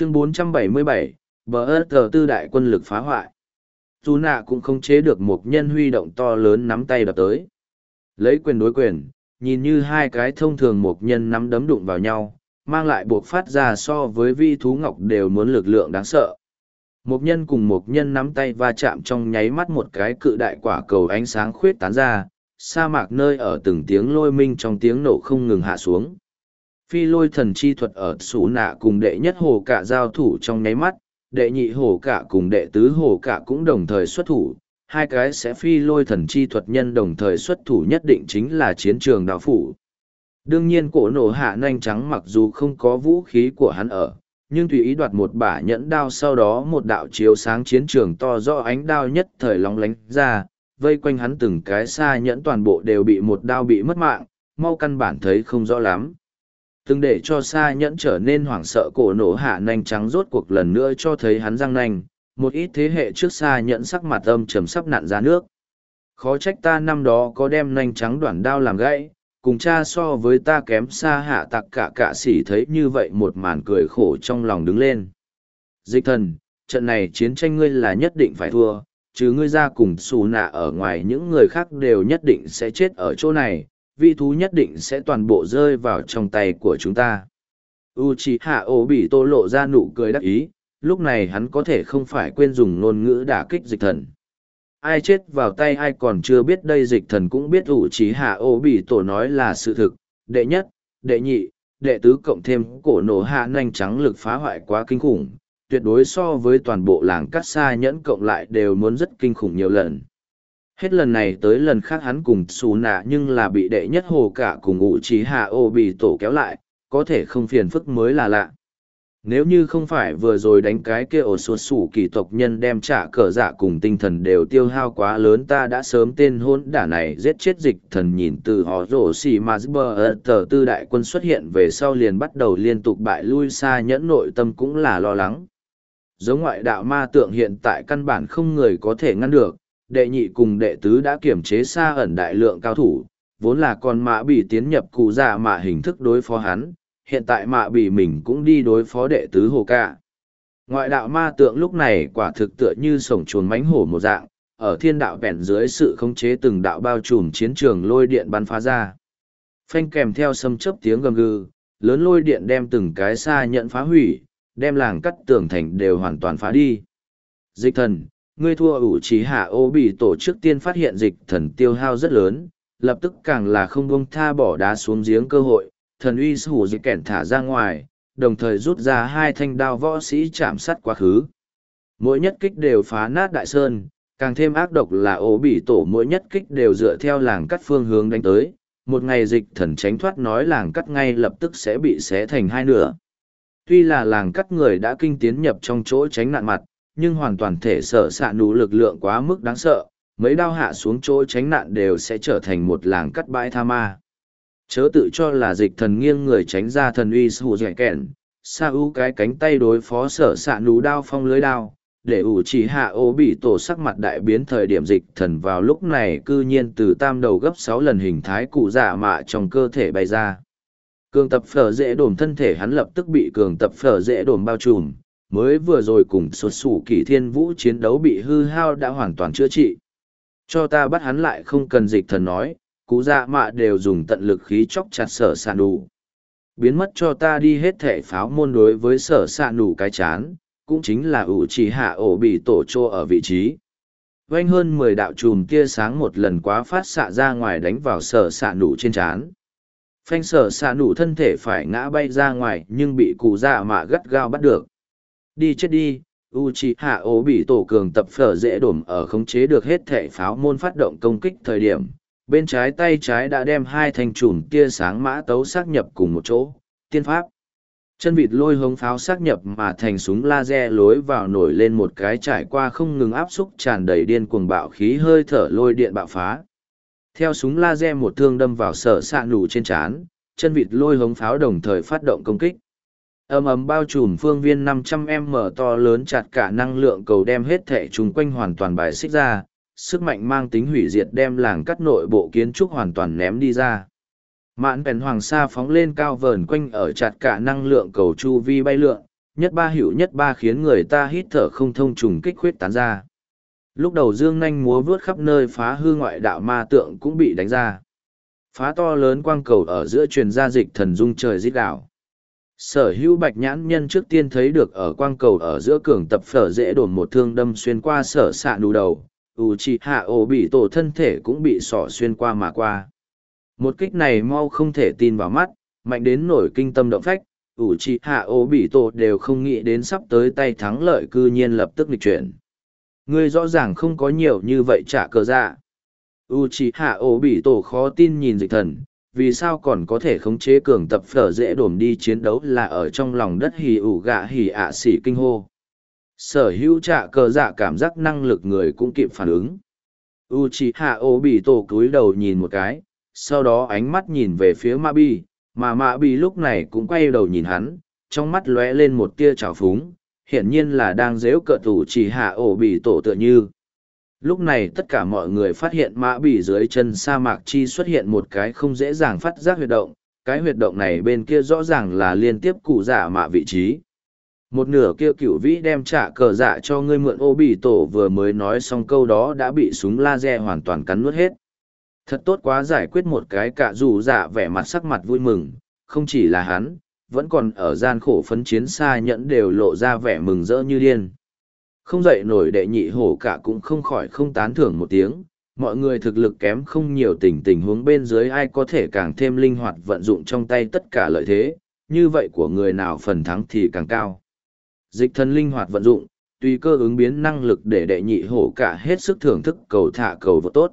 chương 477, bờ ớt tờ tư đại quân lực phá hoại. Dù nạ cũng không chế được một nhân huy động to lớn nắm tay đập tới. Lấy quyền đối quyền nhìn như hai cái thông thường một nhân nắm đấm đụng vào nhau mang lại buộc phát ra so với vi thú ngọc đều muốn lực lượng đáng sợ. Một nhân cùng một nhân nắm tay va chạm trong nháy mắt một cái cự đại quả cầu ánh sáng khuyết tán ra sa mạc nơi ở từng tiếng lôi minh trong tiếng nổ không ngừng hạ xuống phi lôi thần chi thuật ở xù nạ cùng đệ nhất hồ cả giao thủ trong nháy mắt, đệ nhị hồ cả cùng đệ tứ hồ cả cũng đồng thời xuất thủ, hai cái sẽ phi lôi thần chi thuật nhân đồng thời xuất thủ nhất định chính là chiến trường đạo phủ. Đương nhiên cổ nổ hạ nhanh trắng mặc dù không có vũ khí của hắn ở, nhưng tùy ý đoạt một bả nhẫn đao sau đó một đạo chiếu sáng chiến trường to do ánh đao nhất thời lóng lánh ra, vây quanh hắn từng cái xa nhẫn toàn bộ đều bị một đao bị mất mạng, mau căn bản thấy không rõ lắm từng để cho xa nhẫn trở nên hoảng sợ cổ nổ hạ nanh trắng rốt cuộc lần nữa cho thấy hắn răng nanh một ít thế hệ trước xa nhẫn sắc mặt âm trầm sắp nặn ra nước. Khó trách ta năm đó có đem nanh trắng đoạn đao làm gãy, cùng cha so với ta kém xa hạ tặc cả cạ xỉ thấy như vậy một màn cười khổ trong lòng đứng lên. Dịch thần, trận này chiến tranh ngươi là nhất định phải thua, chứ ngươi ra cùng xù nạ ở ngoài những người khác đều nhất định sẽ chết ở chỗ này vị thú nhất định sẽ toàn bộ rơi vào trong tay của chúng ta. Uchiha Obito lộ ra nụ cười đắc ý, lúc này hắn có thể không phải quên dùng ngôn ngữ đả kích dịch thần. Ai chết vào tay ai còn chưa biết đây dịch thần cũng biết Uchiha Obito tổ nói là sự thực. Đệ nhất, đệ nhị, đệ tứ cộng thêm cổ nổ hạ nhanh trắng lực phá hoại quá kinh khủng, tuyệt đối so với toàn bộ làng cắt xa nhẫn cộng lại đều muốn rất kinh khủng nhiều lần hết lần này tới lần khác hắn cùng xù nạ nhưng là bị đệ nhất hồ cả cùng ngụ trí hạ ô bị tổ kéo lại, có thể không phiền phức mới là lạ. Nếu như không phải vừa rồi đánh cái kia ổ sột sủ kỳ tộc nhân đem trả cờ giả cùng tinh thần đều tiêu hao quá lớn ta đã sớm tên hôn đả này giết chết dịch thần nhìn từ họ rổ xì mà bờ tờ tư đại quân xuất hiện về sau liền bắt đầu liên tục bại lui xa nhẫn nội tâm cũng là lo lắng. Giống ngoại đạo ma tượng hiện tại căn bản không người có thể ngăn được đệ nhị cùng đệ tứ đã kiểm chế xa ẩn đại lượng cao thủ vốn là con mã bị tiến nhập cụ già mạ hình thức đối phó hắn hiện tại mạ bị mình cũng đi đối phó đệ tứ hồ ca. Ngoại đạo ma tượng lúc này quả thực tựa như sổng chuồn mánh hổ một dạng, ở thiên đạo bèn dưới sự khống chế từng đạo bao trùm chiến trường lôi điện bắn phá ra. Phanh kèm theo sâm chấp tiếng gầm gừ, lớn lôi điện đem từng cái xa nhận phá hủy, đem làng cắt tường thành đều hoàn toàn phá đi. Dịch thần, ngươi thua ủ trí hạ ô bị tổ trước tiên phát hiện dịch thần tiêu hao rất lớn, lập tức càng là không buông tha bỏ đá xuống giếng cơ hội, thần uy hủ dịch kẻn thả ra ngoài, đồng thời rút ra hai thanh đao võ sĩ chạm sắt quá khứ. Mỗi nhất kích đều phá nát đại sơn, càng thêm ác độc là ố bị tổ mỗi nhất kích đều dựa theo làng cắt phương hướng đánh tới. Một ngày dịch thần tránh thoát nói làng cắt ngay lập tức sẽ bị xé thành hai nửa. Tuy là làng cắt người đã kinh tiến nhập trong chỗ tránh nạn mặt, nhưng hoàn toàn thể sở xạ nụ lực lượng quá mức đáng sợ, mấy đao hạ xuống chỗ tránh nạn đều sẽ trở thành một làng cắt bãi tha ma. Chớ tự cho là dịch thần nghiêng người tránh ra thần uy sù dẻ kẻn xa ưu cái cánh tay đối phó sở s ạ nụ đao phong lưới đao để ủ chỉ hạ ô bị tổ sắc mặt đại biến thời điểm dịch thần vào lúc này c ư nhiên từ tam đầu gấp sáu lần hình thái cụ dạ mạ trong cơ thể bay ra. Cường tập phở dễ đổm thân thể hắn lập tức bị cường tập phở dễ đổm bao trùm mới vừa rồi cùng xuất sủ kỷ thiên vũ chiến đấu bị hư hao đã hoàn toàn chữa trị. Cho ta bắt hắn lại không cần dịch thần nói, cú dạ mạ đều dùng tận lực khí chóc chặt sở s ạ nù. Biến mất cho ta đi hết thể pháo môn đối với sở s ạ nù cái chán, cũng chính là ủ trì hạ ổ bị tổ trô ở vị trí. Vanh hơn mười đạo chùm tia sáng một lần quá phát xạ ra ngoài đánh vào sở s ạ nù trên chán. Phanh sở s ạ nù thân thể phải ngã bay ra ngoài nhưng bị cụ dạ mạ gắt gao bắt được đi chết đi u c h i hạ ố bị tổ cường tập phở dễ đổm ở khống chế được hết thể pháo môn phát động công kích thời điểm, bên trái tay trái đã đem hai thanh chùm tia sáng mã tấu xác nhập cùng một chỗ, tiên pháp. Chân vịt lôi hống pháo xác nhập mà thành súng laser lối vào nổi lên một cái trải qua không ngừng áp xúc tràn đầy điên cuồng bạo khí hơi thở lôi điện bạo phá. Theo súng laser một thương đâm vào sở s ạ nủ trên trán, chân vịt lôi hống pháo đồng thời phát động công kích ầm ầm bao trùm phương viên 500 m to lớn chặt cả năng lượng cầu đem hết thể chung quanh hoàn toàn bài xích ra sức mạnh mang tính hủy diệt đem làng cắt nội bộ kiến trúc hoàn toàn ném đi ra. Mạn bèn hoàng sa phóng lên cao vờn quanh ở chặt cả năng lượng cầu chu vi bay lượn, Nhất ba hữu nhất ba khiến người ta hít thở không thông trùng kích khuyết tán ra. Lúc đầu dương nanh múa vướt khắp nơi phá hư ngoại đạo ma tượng cũng bị đánh ra. Phá to lớn quang cầu ở giữa truyền gia dịch thần dung trời giết đảo. Sở hữu bạch nhãn nhân trước tiên thấy được ở quang cầu ở giữa cường tập phở dễ đồn một thương đâm xuyên qua sở s ạ nù đầu, U chỉ hạ ổ bị tổ thân thể cũng bị sỏ xuyên qua mà qua. Một kích này mau không thể tin vào mắt, mạnh đến nổi kinh tâm động phách, U chỉ hạ ổ bị tổ đều không nghĩ đến sắp tới tay thắng lợi cư nhiên lập tức lịch chuyển. Ngươi rõ ràng không có nhiều như vậy trả cờ ra U chỉ hạ ổ bị tổ khó tin nhìn dịch thần, vì sao còn có thể khống chế cường tập phở dễ đổm đi chiến đấu là ở trong lòng đất hì ủ gạ hì ạ xỉ kinh hô. Sở hữu trạ cờ dạ cảm giác năng lực người cũng kịp phản ứng. U c h i hạ ô bị tổ cúi đầu nhìn một cái, sau đó ánh mắt nhìn về phía ma bi mà ma bi lúc này cũng quay đầu nhìn hắn, trong mắt lóe lên một tia trào phúng, hiển nhiên là đang dếu cợt ủ chỉ hạ ổ bị tổ tựa như lúc này tất cả mọi người phát hiện mã bỉ dưới chân sa mạc chi xuất hiện một cái không dễ dàng phát giác huyệt động. Cái huyệt động này bên kia rõ ràng là liên tiếp cụ giả mạ vị trí. Một nửa kia cựu vĩ đem trả cờ dạ cho ngươi mượn ô bỉ tổ vừa mới nói xong câu đó đã bị súng laser hoàn toàn cắn nuốt hết. Thật tốt quá giải quyết một cái cả dù dạ vẻ mặt sắc mặt vui mừng. Không chỉ là hắn, vẫn còn ở gian khổ phấn chiến xa nhẫn đều lộ ra vẻ mừng rỡ như điên không dậy nổi đệ nhị hổ cả cũng không khỏi không tán thưởng một tiếng. Mọi người thực lực kém không nhiều tình tình huống bên dưới ai có thể càng thêm linh hoạt vận dụng trong tay tất cả lợi thế. Như vậy của người nào phần thắng thì càng cao. Dịch thân linh hoạt vận dụng, tùy cơ ứng biến năng lực để đệ nhị hổ cả hết sức thưởng thức cầu thả cầu vô tốt.